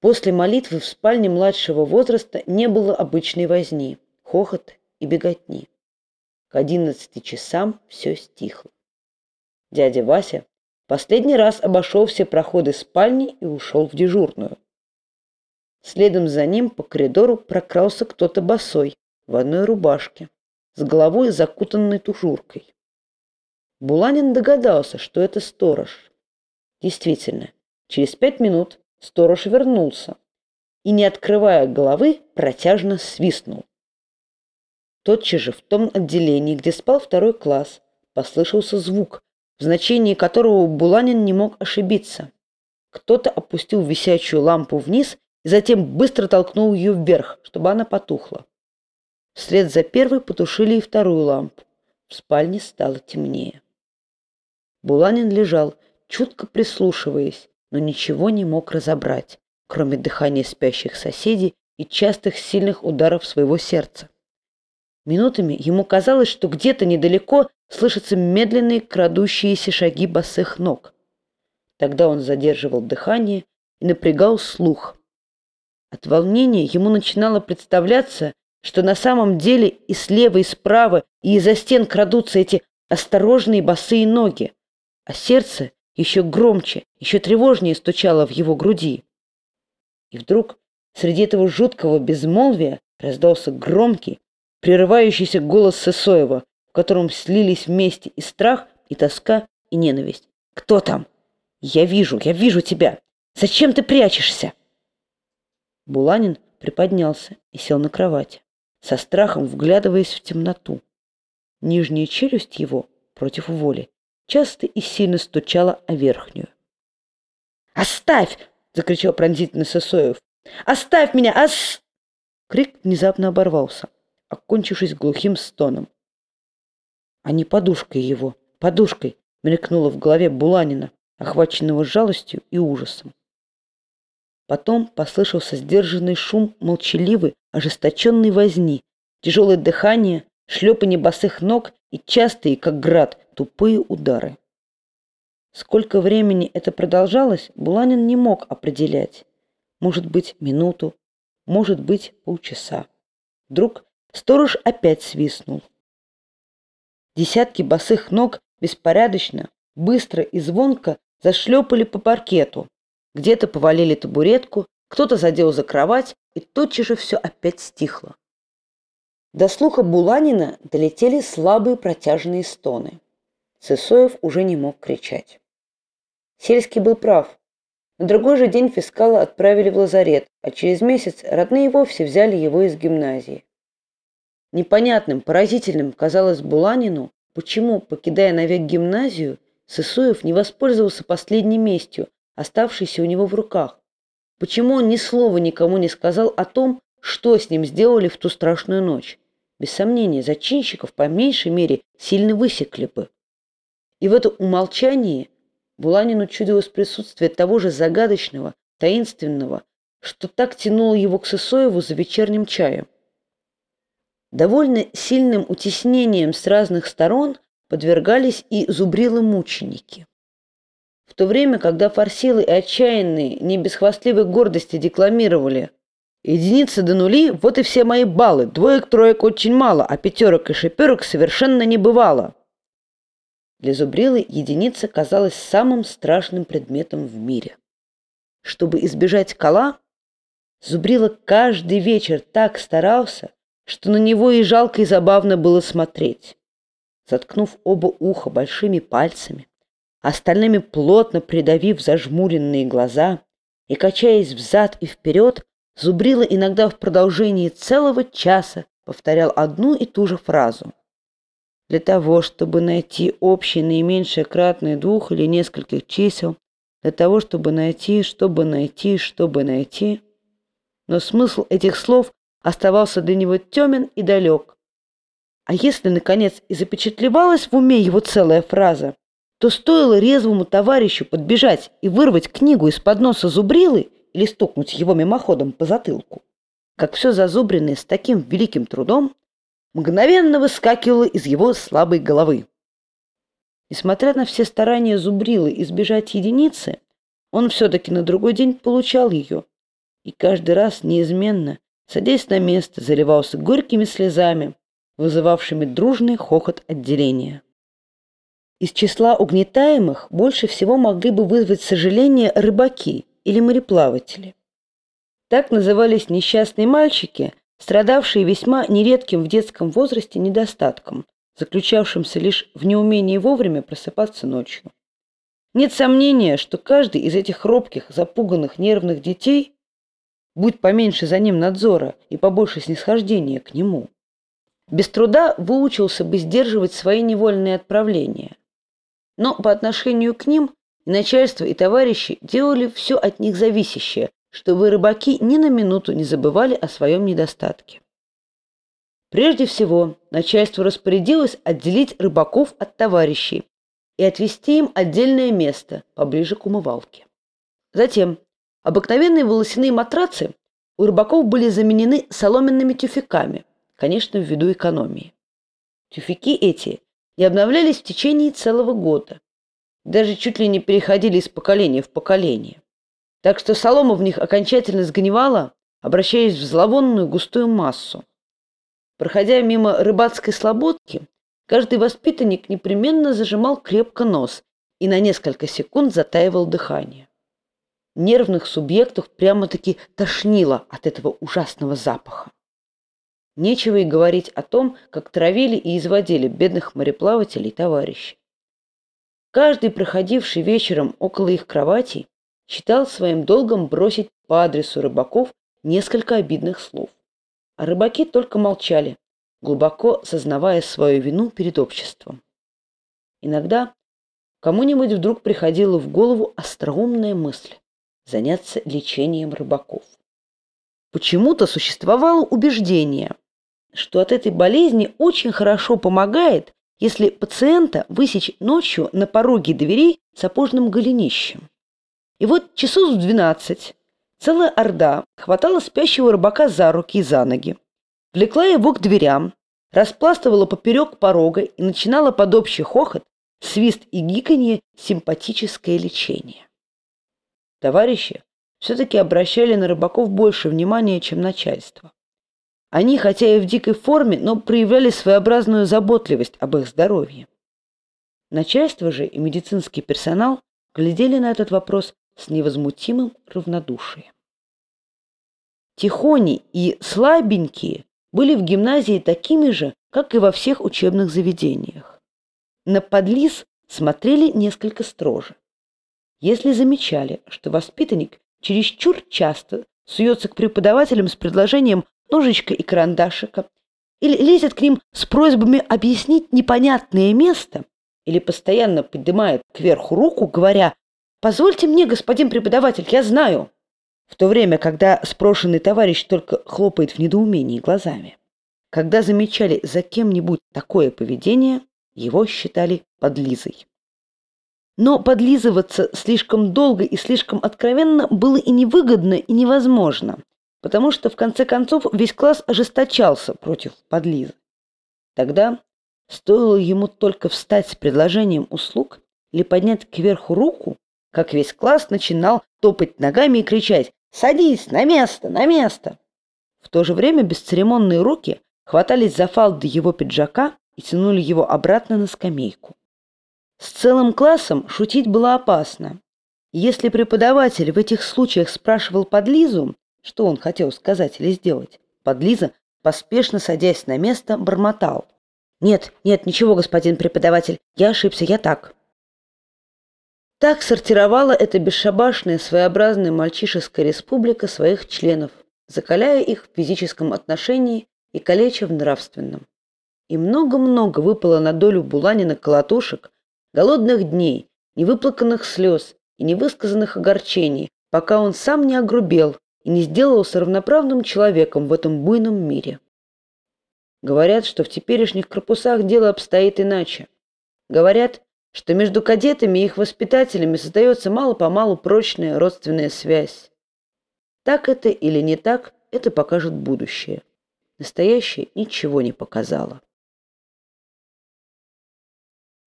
После молитвы в спальне младшего возраста не было обычной возни, хохота и беготни. К одиннадцати часам все стихло. Дядя Вася последний раз обошел все проходы спальни и ушел в дежурную. Следом за ним по коридору прокрался кто-то босой, в одной рубашке, с головой закутанной тужуркой. Буланин догадался, что это сторож. Действительно, через пять минут сторож вернулся и, не открывая головы, протяжно свистнул. Тотчас же в том отделении, где спал второй класс, послышался звук, в значении которого Буланин не мог ошибиться. Кто-то опустил висячую лампу вниз и затем быстро толкнул ее вверх, чтобы она потухла. Вслед за первой потушили и вторую лампу. В спальне стало темнее. Буланин лежал, чутко прислушиваясь, но ничего не мог разобрать, кроме дыхания спящих соседей и частых сильных ударов своего сердца. Минутами ему казалось, что где-то недалеко слышатся медленные крадущиеся шаги босых ног. Тогда он задерживал дыхание и напрягал слух. От волнения ему начинало представляться, что на самом деле и слева, и справа, и из-за стен крадутся эти осторожные босые ноги, а сердце еще громче, еще тревожнее стучало в его груди. И вдруг среди этого жуткого безмолвия раздался громкий, прерывающийся голос Сысоева, в котором слились вместе и страх, и тоска, и ненависть. «Кто там? Я вижу, я вижу тебя! Зачем ты прячешься?» Буланин приподнялся и сел на кровать, со страхом вглядываясь в темноту. Нижняя челюсть его, против воли, часто и сильно стучала о верхнюю. «Оставь!» — закричал пронзительно Сосоев. «Оставь меня! Ос...» Крик внезапно оборвался, окончившись глухим стоном. А не подушкой его, подушкой, мелькнуло в голове Буланина, охваченного жалостью и ужасом. Потом послышался сдержанный шум молчаливый, ожесточенной возни, тяжелое дыхание, шлепанье босых ног и частые, как град, тупые удары. Сколько времени это продолжалось, Буланин не мог определять. Может быть, минуту, может быть, полчаса. Вдруг сторож опять свистнул. Десятки босых ног беспорядочно, быстро и звонко зашлепали по паркету, где-то повалили табуретку, кто-то задел за кровать, и тотчас же все опять стихло. До слуха Буланина долетели слабые протяжные стоны. Сысоев уже не мог кричать. Сельский был прав. На другой же день фискала отправили в лазарет, а через месяц родные вовсе взяли его из гимназии. Непонятным, поразительным казалось Буланину, почему, покидая навек гимназию, Сысоев не воспользовался последней местью, оставшийся у него в руках. Почему он ни слова никому не сказал о том, что с ним сделали в ту страшную ночь? Без сомнения, зачинщиков по меньшей мере сильно высекли бы. И в это умолчании Буланину чудилось присутствие того же загадочного, таинственного, что так тянуло его к Сысоеву за вечерним чаем. Довольно сильным утеснением с разных сторон подвергались и зубрилы-мученики. В то время, когда форсилы и отчаянные, не без хвастливой гордости декламировали «Единицы до нули, вот и все мои баллы, двоек-троек очень мало, а пятерок и шеперок совершенно не бывало». Для Зубрилы единица казалась самым страшным предметом в мире. Чтобы избежать кола, Зубрила каждый вечер так старался, что на него и жалко и забавно было смотреть. Заткнув оба уха большими пальцами, остальными плотно придавив зажмуренные глаза и, качаясь взад и вперед, зубрила иногда в продолжении целого часа повторял одну и ту же фразу. Для того, чтобы найти общее наименьшее кратное двух или нескольких чисел, для того, чтобы найти, чтобы найти, чтобы найти. Но смысл этих слов оставался для него темен и далек. А если, наконец, и запечатлевалась в уме его целая фраза, то стоило резвому товарищу подбежать и вырвать книгу из-под носа зубрилы или стукнуть его мимоходом по затылку, как все зазубренное с таким великим трудом мгновенно выскакивало из его слабой головы. Несмотря на все старания зубрилы избежать единицы, он все-таки на другой день получал ее, и каждый раз неизменно, садясь на место, заливался горькими слезами, вызывавшими дружный хохот отделения. Из числа угнетаемых больше всего могли бы вызвать сожаление рыбаки или мореплаватели. Так назывались несчастные мальчики, страдавшие весьма нередким в детском возрасте недостатком, заключавшимся лишь в неумении вовремя просыпаться ночью. Нет сомнения, что каждый из этих робких, запуганных, нервных детей, будь поменьше за ним надзора и побольше снисхождения к нему, без труда выучился бы сдерживать свои невольные отправления. Но по отношению к ним и начальство, и товарищи делали все от них зависящее, чтобы рыбаки ни на минуту не забывали о своем недостатке. Прежде всего, начальство распорядилось отделить рыбаков от товарищей и отвести им отдельное место поближе к умывалке. Затем обыкновенные волосяные матрацы у рыбаков были заменены соломенными тюфяками, конечно, ввиду экономии. Тюфяки эти не обновлялись в течение целого года, даже чуть ли не переходили из поколения в поколение. Так что солома в них окончательно сгнивала, обращаясь в зловонную густую массу. Проходя мимо рыбацкой слободки, каждый воспитанник непременно зажимал крепко нос и на несколько секунд затаивал дыхание. Нервных субъектов прямо-таки тошнило от этого ужасного запаха. Нечего и говорить о том, как травили и изводили бедных мореплавателей товарищей. Каждый, проходивший вечером около их кроватей, считал своим долгом бросить по адресу рыбаков несколько обидных слов. А рыбаки только молчали, глубоко сознавая свою вину перед обществом. Иногда кому-нибудь вдруг приходила в голову остроумная мысль заняться лечением рыбаков. Почему-то существовало убеждение, что от этой болезни очень хорошо помогает, если пациента высечь ночью на пороге дверей сапожным голенищем. И вот часов в двенадцать целая орда хватала спящего рыбака за руки и за ноги, влекла его к дверям, распластывала поперек порога и начинала под общий хохот, свист и гиканье симпатическое лечение. Товарищи все-таки обращали на рыбаков больше внимания, чем начальство. Они, хотя и в дикой форме, но проявляли своеобразную заботливость об их здоровье. Начальство же и медицинский персонал глядели на этот вопрос с невозмутимым равнодушием. Тихони и слабенькие были в гимназии такими же, как и во всех учебных заведениях. На подлиз смотрели несколько строже. Если замечали, что воспитанник чересчур часто суется к преподавателям с предложением ножичка и карандашика, или лезет к ним с просьбами объяснить непонятное место, или постоянно поднимает кверху руку, говоря «Позвольте мне, господин преподаватель, я знаю», в то время, когда спрошенный товарищ только хлопает в недоумении глазами. Когда замечали за кем-нибудь такое поведение, его считали подлизой. Но подлизываться слишком долго и слишком откровенно было и невыгодно, и невозможно, потому что, в конце концов, весь класс ожесточался против подлизы. Тогда стоило ему только встать с предложением услуг или поднять кверху руку, как весь класс начинал топать ногами и кричать «Садись! На место! На место!». В то же время бесцеремонные руки хватались за фалды его пиджака и тянули его обратно на скамейку. С целым классом шутить было опасно. Если преподаватель в этих случаях спрашивал подлизу, что он хотел сказать или сделать, подлиза, поспешно садясь на место, бормотал. «Нет, нет, ничего, господин преподаватель, я ошибся, я так». Так сортировала эта бесшабашная, своеобразная мальчишеская республика своих членов, закаляя их в физическом отношении и калеча в нравственном. И много-много выпало на долю Буланина колотушек, голодных дней, невыплаканных слез и невысказанных огорчений, пока он сам не огрубел и не сделался равноправным человеком в этом буйном мире. Говорят, что в теперешних корпусах дело обстоит иначе. Говорят, что между кадетами и их воспитателями создается мало-помалу прочная родственная связь. Так это или не так, это покажет будущее. Настоящее ничего не показало.